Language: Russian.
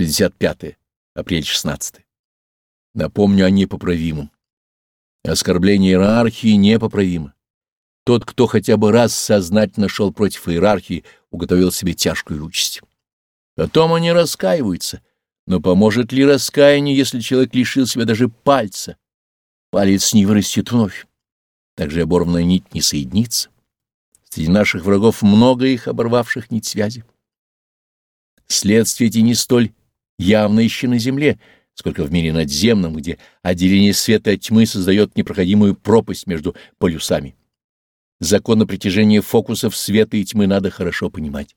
65. Апрель 16. Напомню о непоправимом. Оскорбление иерархии непоправимо. Тот, кто хотя бы раз сознательно шел против иерархии, уготовил себе тяжкую участь. Потом они раскаиваются. Но поможет ли раскаяние, если человек лишил себя даже пальца? Палец не вырастет вновь. Также оборванная нить не соединится. Среди наших врагов много их, оборвавших нить связи. Следствия эти не столь явно еще на земле, сколько в мире надземном, где отделение света от тьмы создает непроходимую пропасть между полюсами. Законы притяжения фокусов света и тьмы надо хорошо понимать.